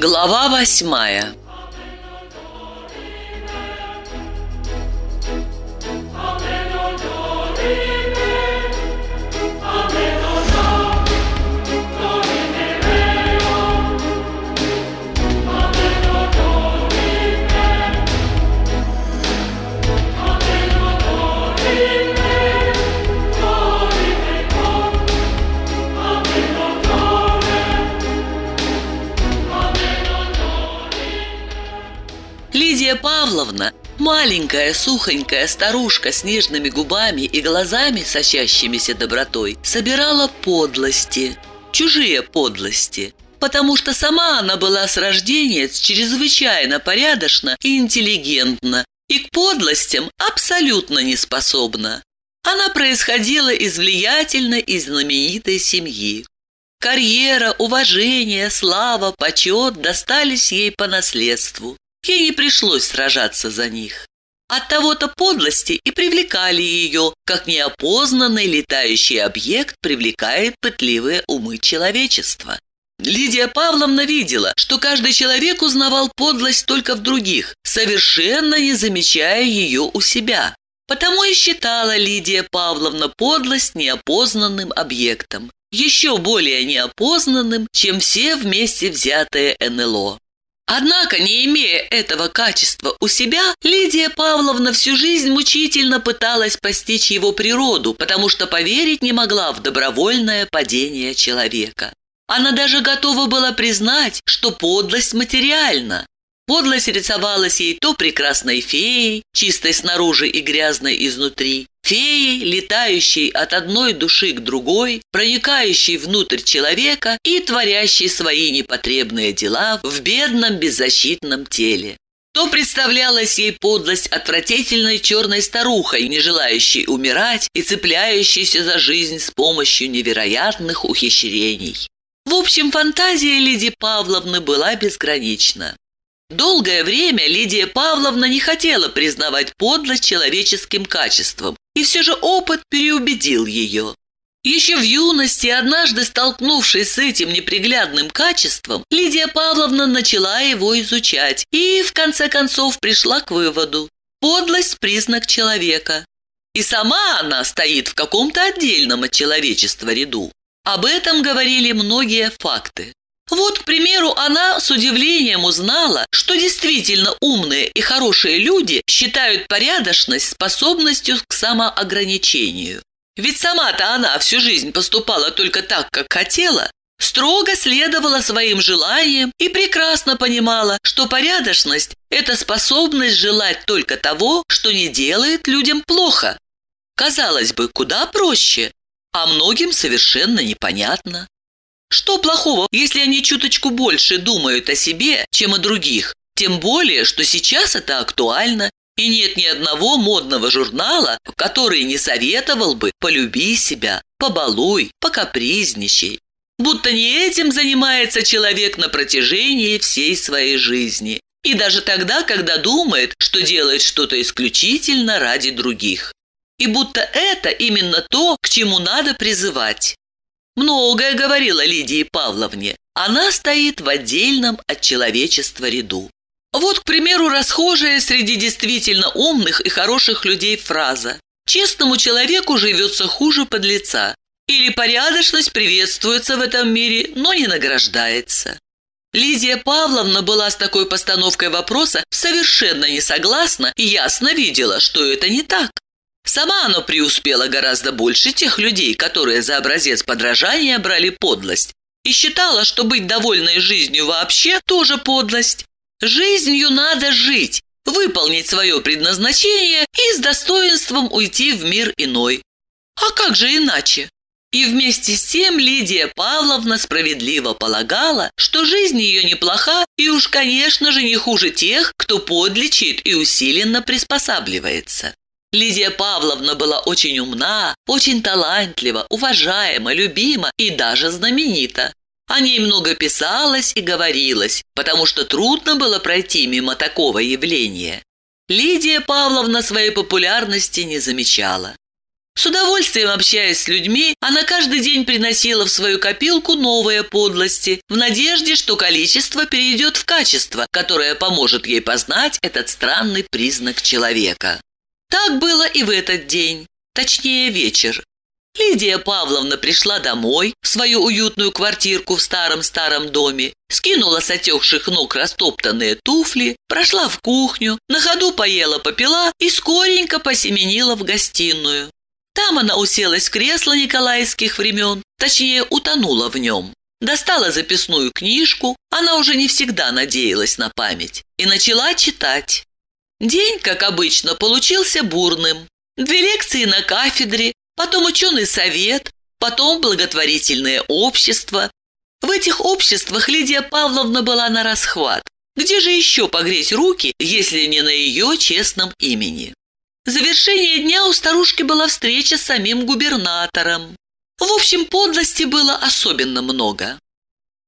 Глава восьмая маленькая сухонькая старушка с нежными губами и глазами, сочащимися добротой, собирала подлости, чужие подлости, потому что сама она была с рождения чрезвычайно порядочна и интеллигентна, и к подлостям абсолютно не способна. Она происходила из влиятельной и знаменитой семьи. Карьера, уважение, слава, почет достались ей по наследству. Ей не пришлось сражаться за них. От того-то подлости и привлекали ее, как неопознанный летающий объект привлекает пытливые умы человечества. Лидия Павловна видела, что каждый человек узнавал подлость только в других, совершенно не замечая ее у себя. Потому и считала Лидия Павловна подлость неопознанным объектом, еще более неопознанным, чем все вместе взятые НЛО. Однако, не имея этого качества у себя, Лидия Павловна всю жизнь мучительно пыталась постичь его природу, потому что поверить не могла в добровольное падение человека. Она даже готова была признать, что подлость материальна. Подлость рисовалась ей то прекрасной феей, чистой снаружи и грязной изнутри, феей, летающей от одной души к другой, проникающей внутрь человека и творящей свои непотребные дела в бедном беззащитном теле. То представлялась ей подлость отвратительной черной старухой, не желающей умирать и цепляющейся за жизнь с помощью невероятных ухищрений. В общем, фантазия Лидии Павловны была безгранична. Долгое время Лидия Павловна не хотела признавать подлость человеческим качеством, и все же опыт переубедил ее. Еще в юности, однажды столкнувшись с этим неприглядным качеством, Лидия Павловна начала его изучать и, в конце концов, пришла к выводу – подлость – признак человека. И сама она стоит в каком-то отдельном от человечества ряду. Об этом говорили многие факты. Вот, к примеру, она с удивлением узнала, что действительно умные и хорошие люди считают порядочность способностью к самоограничению. Ведь сама-то она всю жизнь поступала только так, как хотела, строго следовала своим желаниям и прекрасно понимала, что порядочность – это способность желать только того, что не делает людям плохо. Казалось бы, куда проще, а многим совершенно непонятно. Что плохого, если они чуточку больше думают о себе, чем о других? Тем более, что сейчас это актуально, и нет ни одного модного журнала, который не советовал бы «полюби себя», «побалуй», «покапризничай». Будто не этим занимается человек на протяжении всей своей жизни. И даже тогда, когда думает, что делает что-то исключительно ради других. И будто это именно то, к чему надо призывать. Многое говорила Лидии Павловне. Она стоит в отдельном от человечества ряду. Вот, к примеру, расхожая среди действительно умных и хороших людей фраза «Честному человеку живется хуже подлеца» или «Порядочность приветствуется в этом мире, но не награждается». Лидия Павловна была с такой постановкой вопроса совершенно не согласна и ясно видела, что это не так. Сама оно преуспела гораздо больше тех людей, которые за образец подражания брали подлость, и считала, что быть довольной жизнью вообще тоже подлость. Жизнью надо жить, выполнить свое предназначение и с достоинством уйти в мир иной. А как же иначе? И вместе с тем Лидия Павловна справедливо полагала, что жизнь ее неплоха и уж, конечно же, не хуже тех, кто подлечит и усиленно приспосабливается. Лидия Павловна была очень умна, очень талантлива, уважаема, любима и даже знаменита. О ней много писалось и говорилось, потому что трудно было пройти мимо такого явления. Лидия Павловна своей популярности не замечала. С удовольствием общаясь с людьми, она каждый день приносила в свою копилку новые подлости, в надежде, что количество перейдет в качество, которое поможет ей познать этот странный признак человека. Так было и в этот день, точнее вечер. Лидия Павловна пришла домой, в свою уютную квартирку в старом-старом доме, скинула с отекших ног растоптанные туфли, прошла в кухню, на ходу поела попила и скоренько посеменила в гостиную. Там она уселась в кресло николаевских времен, точнее, утонула в нем. Достала записную книжку, она уже не всегда надеялась на память, и начала читать. День, как обычно, получился бурным. Две лекции на кафедре, потом ученый совет, потом благотворительное общество. В этих обществах Лидия Павловна была на расхват. Где же еще погреть руки, если не на ее честном имени? Завершение дня у старушки была встреча с самим губернатором. В общем, подлости было особенно много.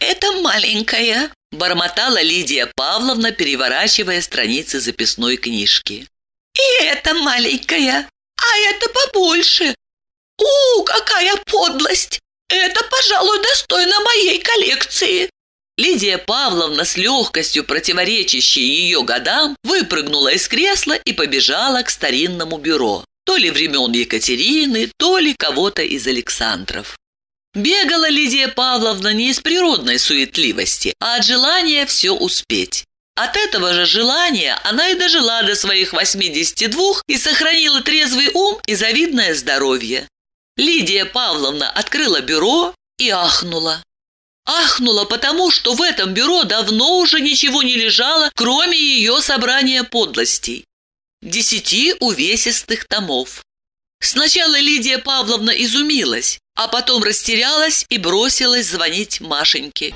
«Это маленькая», – бормотала Лидия Павловна, переворачивая страницы записной книжки. «И это маленькая, а это побольше, «У, какая подлость! Это, пожалуй, достойно моей коллекции!» Лидия Павловна с легкостью, противоречащей ее годам, выпрыгнула из кресла и побежала к старинному бюро. То ли времен Екатерины, то ли кого-то из Александров. Бегала Лидия Павловна не из природной суетливости, а от желания все успеть. От этого же желания она и дожила до своих 82 и сохранила трезвый ум и завидное здоровье. Лидия Павловна открыла бюро и ахнула. Ахнула потому, что в этом бюро давно уже ничего не лежало, кроме ее собрания подлостей. Десяти увесистых томов. Сначала Лидия Павловна изумилась, а потом растерялась и бросилась звонить Машеньке.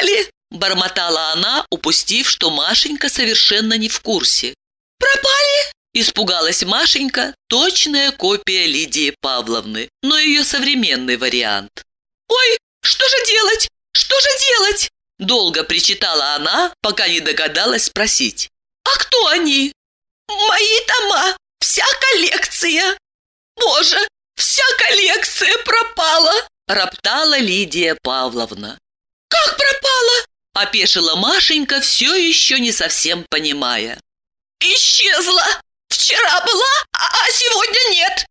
пропали!» – бормотала она, упустив, что Машенька совершенно не в курсе. «Пропали?» – испугалась Машенька, точная копия Лидии Павловны, но ее современный вариант. «Ой, что же делать? Что же делать?» Долго причитала она, пока не догадалась спросить. «А кто они?» «Мои тома, вся коллекция!» «Боже, вся коллекция пропала!» роптала Лидия Павловна. «Как пропала?» – опешила Машенька, все еще не совсем понимая. «Исчезла! Вчера была, а, а сегодня нет!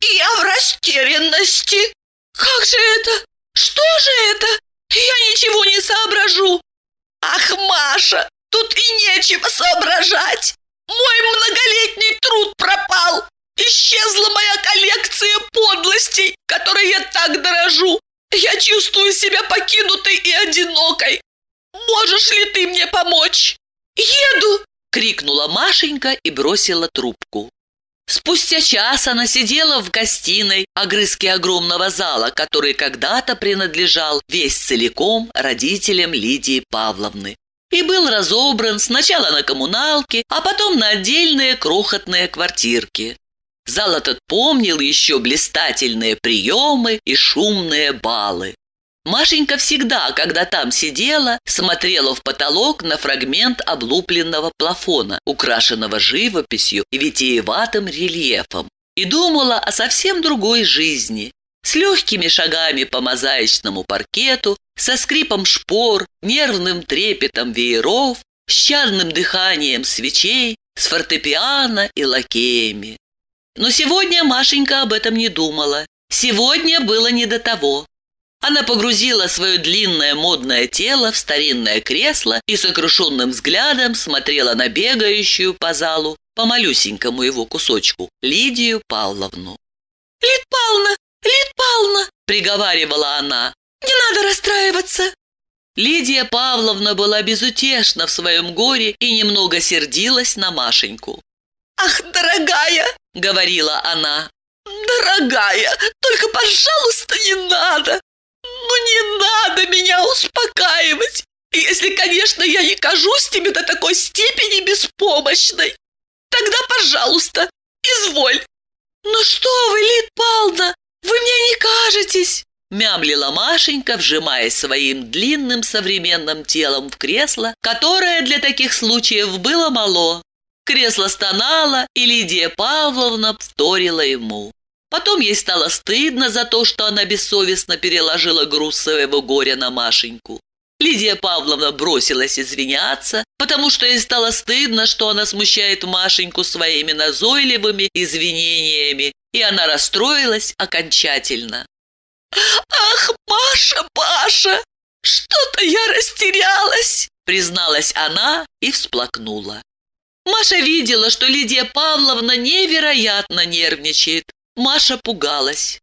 Я в растерянности! Как же это? Что же это? Я ничего не соображу! Ах, Маша, тут и нечего соображать! Мой многолетний труд пропал! Исчезла моя коллекция подлостей, которой я так дорожу! Я чувствую себя покинутой и одинокой. Можешь ли ты мне помочь? Еду!» — крикнула Машенька и бросила трубку. Спустя час она сидела в гостиной, огрызке огромного зала, который когда-то принадлежал весь целиком родителям Лидии Павловны. И был разобран сначала на коммуналке, а потом на отдельные крохотные квартирки. Зал этот помнил еще блистательные приемы и шумные балы. Машенька всегда, когда там сидела, смотрела в потолок на фрагмент облупленного плафона, украшенного живописью и витиеватым рельефом, и думала о совсем другой жизни, с легкими шагами по мозаичному паркету, со скрипом шпор, нервным трепетом вееров, с чадным дыханием свечей, с фортепиано и лакеями. Но сегодня Машенька об этом не думала. Сегодня было не до того. Она погрузила свое длинное модное тело в старинное кресло и сокрушенным взглядом смотрела на бегающую по залу, по малюсенькому его кусочку, Лидию Павловну. «Лид Павловна! Лид Павловна!» – приговаривала она. «Не надо расстраиваться!» Лидия Павловна была безутешна в своем горе и немного сердилась на Машеньку. «Ах, дорогая!» — говорила она. «Дорогая, только, пожалуйста, не надо! Ну, не надо меня успокаивать, если, конечно, я не кажусь тебе до такой степени беспомощной. Тогда, пожалуйста, изволь!» «Ну что вы, Лид Павловна, вы мне не кажетесь!» Мямлила Машенька, вжимаясь своим длинным современным телом в кресло, которое для таких случаев было мало. Кресло стонало, и Лидия Павловна вторила ему. Потом ей стало стыдно за то, что она бессовестно переложила груз своего горя на Машеньку. Лидия Павловна бросилась извиняться, потому что ей стало стыдно, что она смущает Машеньку своими назойливыми извинениями, и она расстроилась окончательно. «Ах, Маша, Паша, что-то я растерялась!» призналась она и всплакнула. Маша видела, что Лидия Павловна невероятно нервничает. Маша пугалась.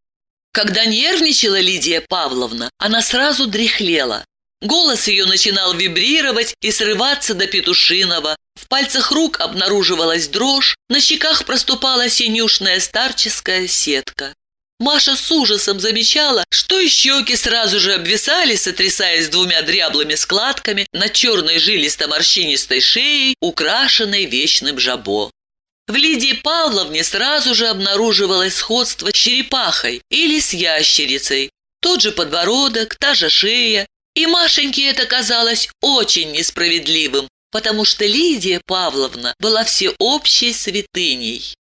Когда нервничала Лидия Павловна, она сразу дряхлела. Голос ее начинал вибрировать и срываться до петушиного. В пальцах рук обнаруживалась дрожь, на щеках проступала синюшная старческая сетка. Маша с ужасом замечала, что и щеки сразу же обвисали, сотрясаясь двумя дряблыми складками на черной жилисто-морщинистой шее, украшенной вечным жабо. В Лидии Павловне сразу же обнаруживалось сходство с черепахой или с ящерицей. Тот же подбородок, та же шея. И Машеньке это казалось очень несправедливым, потому что Лидия Павловна была всеобщей святыней.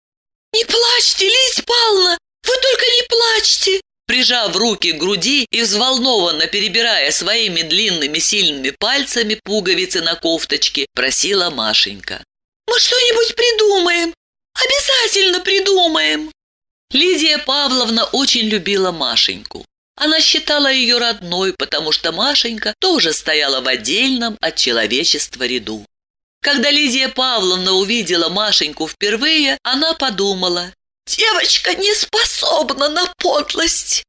«Не плачьте, Лидия Павловна! Вы только не плачьте!» Прижав руки к груди и взволнованно перебирая своими длинными сильными пальцами пуговицы на кофточке, просила Машенька. Мы что-нибудь придумаем. Обязательно придумаем. Лидия Павловна очень любила Машеньку. Она считала ее родной, потому что Машенька тоже стояла в отдельном от человечества ряду. Когда Лидия Павловна увидела Машеньку впервые, она подумала, «Девочка не способна на подлость».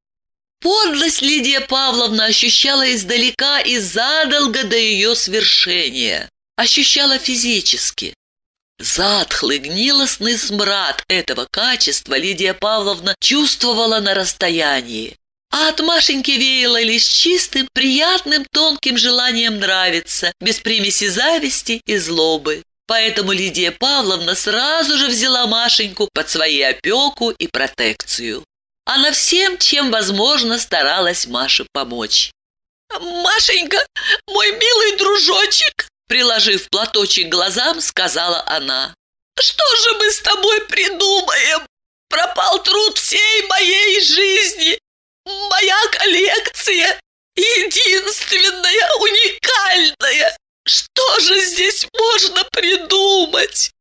Подлость Лидия Павловна ощущала издалека и задолго до ее свершения. Ощущала физически. Затхлый, гнилостный смрад этого качества Лидия Павловна чувствовала на расстоянии. А от Машеньки веяло лишь чистым, приятным, тонким желанием нравиться, без примеси зависти и злобы. Поэтому Лидия Павловна сразу же взяла Машеньку под свои опеку и протекцию. Она всем, чем возможно, старалась Маше помочь. «Машенька, мой милый дружочек!» Приложив платочек к глазам, сказала она. «Что же мы с тобой придумаем? Пропал труд всей моей жизни. Моя коллекция единственная, уникальная. Что же здесь можно придумать?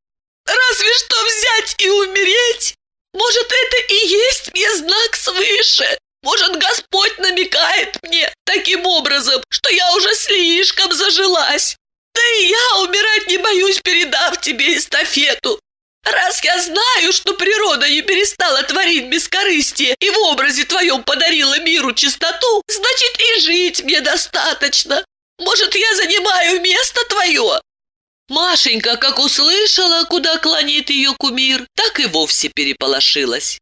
Разве что взять и умереть? Может, это и есть мне знак свыше? Может, Господь намекает мне таким образом, что я уже слишком зажилась? Да и я умирать не боюсь, передав тебе эстафету. Раз я знаю, что природа не перестала творить бескорыстие и в образе твоем подарила миру чистоту, значит и жить мне достаточно. Может, я занимаю место твое?» Машенька, как услышала, куда клонит ее кумир, так и вовсе переполошилась.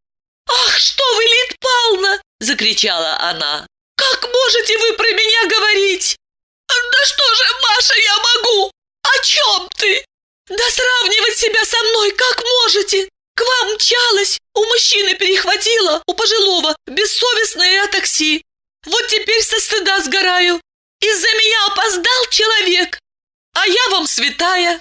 «Ах, что вы, Лид Павловна!» – закричала она. «Как можете вы про меня говорить? «Да что же, Маша, я могу? О чем ты? Да сравнивать себя со мной как можете? К вам мчалась, у мужчины перехватила, у пожилого, бессовестное такси. Вот теперь со стыда сгораю. Из-за меня опоздал человек, а я вам святая».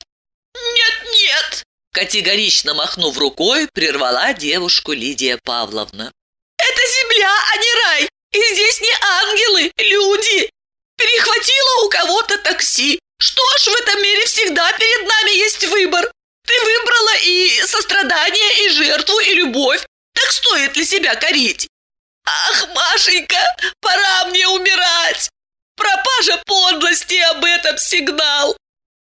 «Нет-нет!» Категорично махнув рукой, прервала девушку Лидия Павловна. «Это земля, а не рай! И здесь не ангелы, люди! Перехватила у кого-то такси. Что ж, в этом мире всегда перед нами есть выбор. Ты выбрала и сострадание, и жертву, и любовь. Так стоит ли себя корить? Ах, Машенька, пора мне умирать. Пропажа подлости об этом сигнал.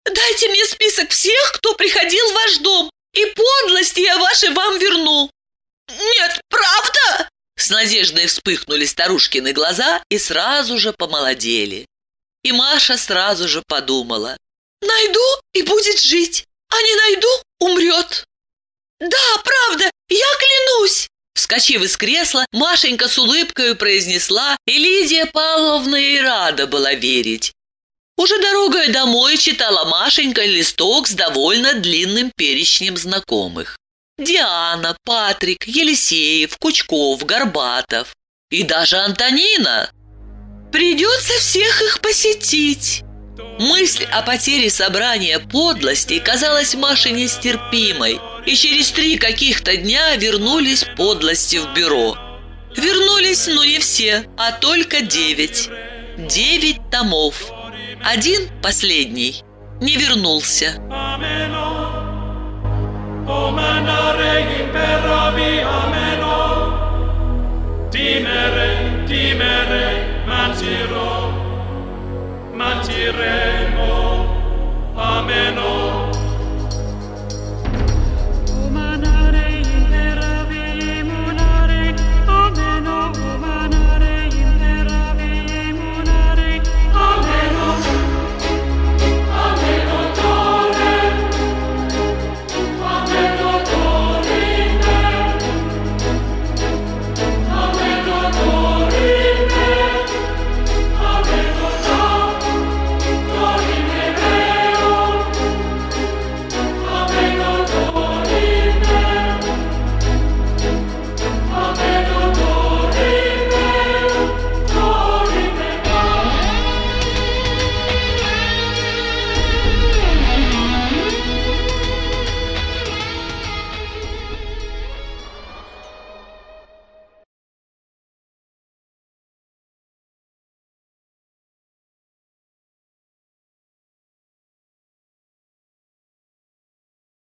Дайте мне список всех, кто приходил в ваш дом, и подлости я ваши вам верну. Нет, правда? С надеждой вспыхнули старушкины глаза и сразу же помолодели. И Маша сразу же подумала. «Найду и будет жить, а не найду – умрет». «Да, правда, я клянусь!» Вскочив из кресла, Машенька с улыбкой произнесла, и Лидия Павловна и рада была верить. Уже дорогой домой читала Машенька листок с довольно длинным перечнем знакомых. Диана, Патрик, Елисеев, Кучков, Горбатов. и даже Антонина. Придется всех их посетить. Мысль о потере собрания подлостей казалась Маше нестерпимой, и через три каких-то дня вернулись подлости в бюро. Вернулись, но не все, а только девять. Девять томов. Один, последний, не вернулся. omena re impera via meno. Timere timere mantiro mantire